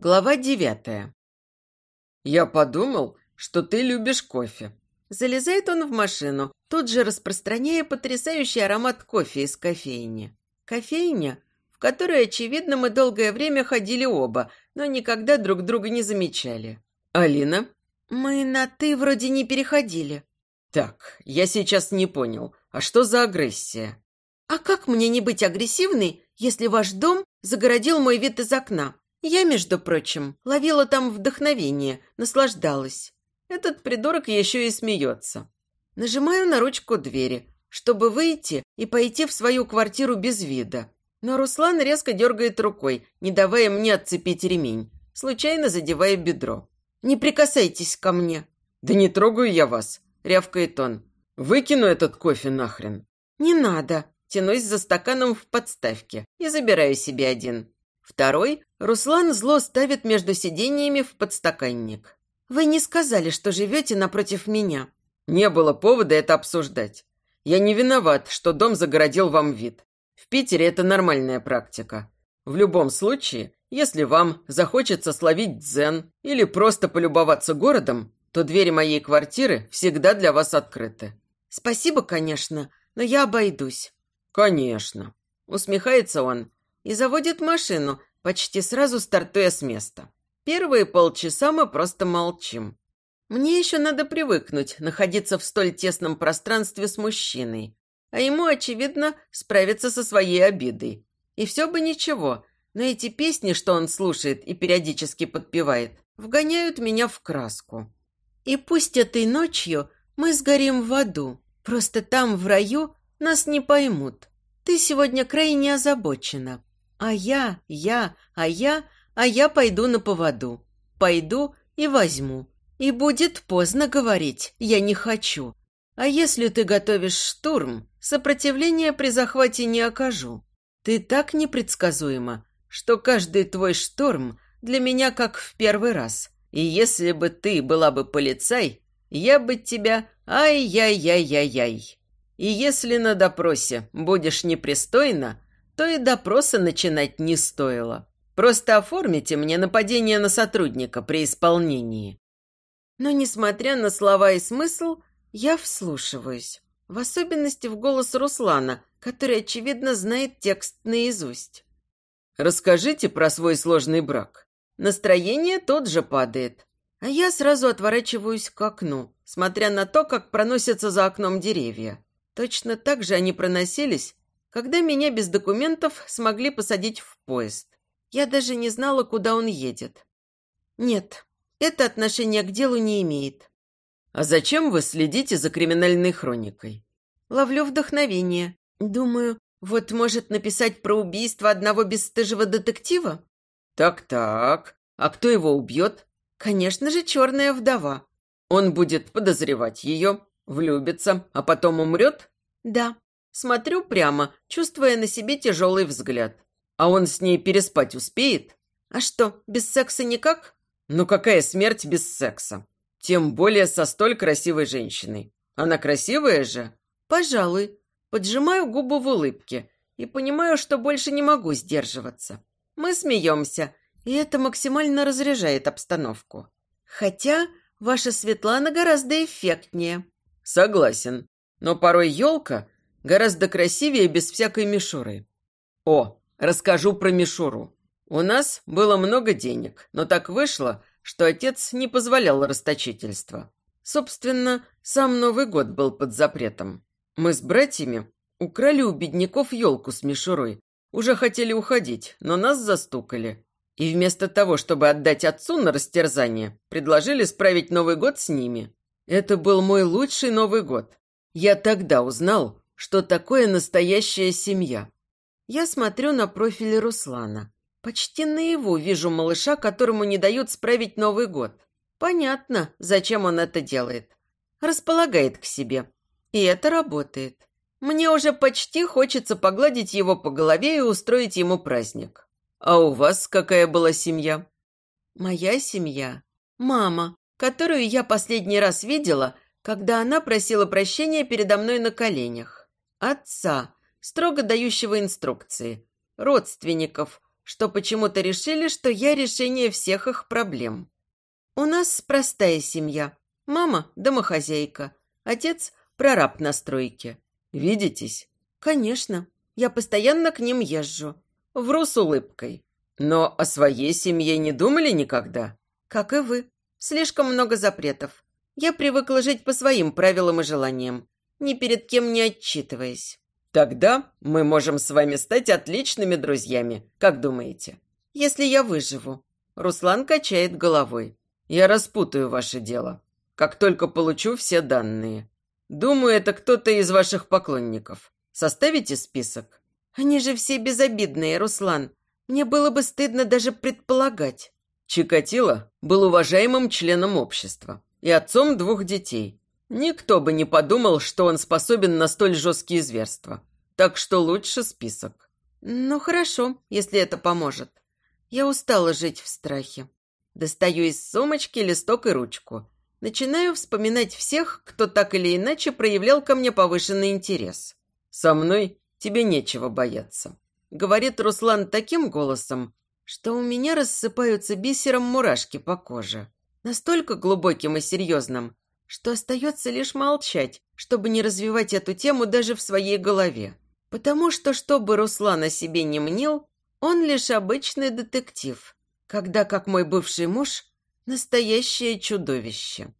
Глава девятая. «Я подумал, что ты любишь кофе». Залезает он в машину, тут же распространяя потрясающий аромат кофе из кофейни. Кофейня, в которой, очевидно, мы долгое время ходили оба, но никогда друг друга не замечали. «Алина?» «Мы на «ты» вроде не переходили». «Так, я сейчас не понял, а что за агрессия?» «А как мне не быть агрессивной, если ваш дом загородил мой вид из окна?» Я, между прочим, ловила там вдохновение, наслаждалась. Этот придурок еще и смеется. Нажимаю на ручку двери, чтобы выйти и пойти в свою квартиру без вида. Но Руслан резко дергает рукой, не давая мне отцепить ремень, случайно задевая бедро. «Не прикасайтесь ко мне!» «Да не трогаю я вас!» – рявкает он. «Выкину этот кофе нахрен!» «Не надо!» Тянусь за стаканом в подставке и забираю себе один. Второй Руслан зло ставит между сиденьями в подстаканник. «Вы не сказали, что живете напротив меня». «Не было повода это обсуждать. Я не виноват, что дом загородил вам вид. В Питере это нормальная практика. В любом случае, если вам захочется словить дзен или просто полюбоваться городом, то двери моей квартиры всегда для вас открыты». «Спасибо, конечно, но я обойдусь». «Конечно», — усмехается он, и заводит машину, почти сразу стартуя с места. Первые полчаса мы просто молчим. Мне еще надо привыкнуть находиться в столь тесном пространстве с мужчиной, а ему, очевидно, справиться со своей обидой. И все бы ничего, но эти песни, что он слушает и периодически подпевает, вгоняют меня в краску. И пусть этой ночью мы сгорим в аду, просто там, в раю, нас не поймут. Ты сегодня крайне озабочена. А я, я, а я, а я пойду на поводу. Пойду и возьму. И будет поздно говорить «я не хочу». А если ты готовишь штурм, сопротивления при захвате не окажу. Ты так непредсказуема, что каждый твой штурм для меня как в первый раз. И если бы ты была бы полицай, я бы тебя ай-яй-яй-яй-яй. И если на допросе будешь непристойна, то и допроса начинать не стоило. Просто оформите мне нападение на сотрудника при исполнении. Но, несмотря на слова и смысл, я вслушиваюсь. В особенности в голос Руслана, который, очевидно, знает текст наизусть. «Расскажите про свой сложный брак». Настроение тот же падает. А я сразу отворачиваюсь к окну, смотря на то, как проносятся за окном деревья. Точно так же они проносились, когда меня без документов смогли посадить в поезд. Я даже не знала, куда он едет. Нет, это отношение к делу не имеет. А зачем вы следите за криминальной хроникой? Ловлю вдохновение. Думаю, вот может написать про убийство одного бесстыжего детектива? Так-так. А кто его убьет? Конечно же, черная вдова. Он будет подозревать ее, влюбится, а потом умрет? Да. Смотрю прямо, чувствуя на себе тяжелый взгляд. А он с ней переспать успеет? А что, без секса никак? Ну какая смерть без секса? Тем более со столь красивой женщиной. Она красивая же? Пожалуй. Поджимаю губы в улыбке и понимаю, что больше не могу сдерживаться. Мы смеемся, и это максимально разряжает обстановку. Хотя ваша Светлана гораздо эффектнее. Согласен. Но порой елка Гораздо красивее без всякой мишуры. О, расскажу про мишуру. У нас было много денег, но так вышло, что отец не позволял расточительства. Собственно, сам Новый год был под запретом. Мы с братьями украли у бедняков елку с мишурой. Уже хотели уходить, но нас застукали. И вместо того, чтобы отдать отцу на растерзание, предложили справить Новый год с ними. Это был мой лучший Новый год. Я тогда узнал, что такое настоящая семья. Я смотрю на профиль Руслана. Почти наяву вижу малыша, которому не дают справить Новый год. Понятно, зачем он это делает. Располагает к себе. И это работает. Мне уже почти хочется погладить его по голове и устроить ему праздник. А у вас какая была семья? Моя семья. Мама, которую я последний раз видела, когда она просила прощения передо мной на коленях отца, строго дающего инструкции, родственников, что почему-то решили, что я решение всех их проблем. У нас простая семья. Мама – домохозяйка, отец – прораб на стройке. Видитесь? Конечно. Я постоянно к ним езжу. Вру с улыбкой. Но о своей семье не думали никогда? Как и вы. Слишком много запретов. Я привыкла жить по своим правилам и желаниям, ни перед кем не отчитываясь. Тогда мы можем с вами стать отличными друзьями, как думаете? Если я выживу. Руслан качает головой. Я распутаю ваше дело, как только получу все данные. Думаю, это кто-то из ваших поклонников. Составите список? Они же все безобидные, Руслан. Мне было бы стыдно даже предполагать. Чикатило был уважаемым членом общества и отцом двух детей. Никто бы не подумал, что он способен на столь жесткие зверства. Так что лучше список. Ну хорошо, если это поможет. Я устала жить в страхе. Достаю из сумочки листок и ручку. Начинаю вспоминать всех, кто так или иначе проявлял ко мне повышенный интерес. «Со мной тебе нечего бояться», — говорит Руслан таким голосом, что у меня рассыпаются бисером мурашки по коже настолько глубоким и серьезным, что остается лишь молчать, чтобы не развивать эту тему даже в своей голове. Потому что, чтобы Руслан о себе не мнил, он лишь обычный детектив, когда, как мой бывший муж, настоящее чудовище.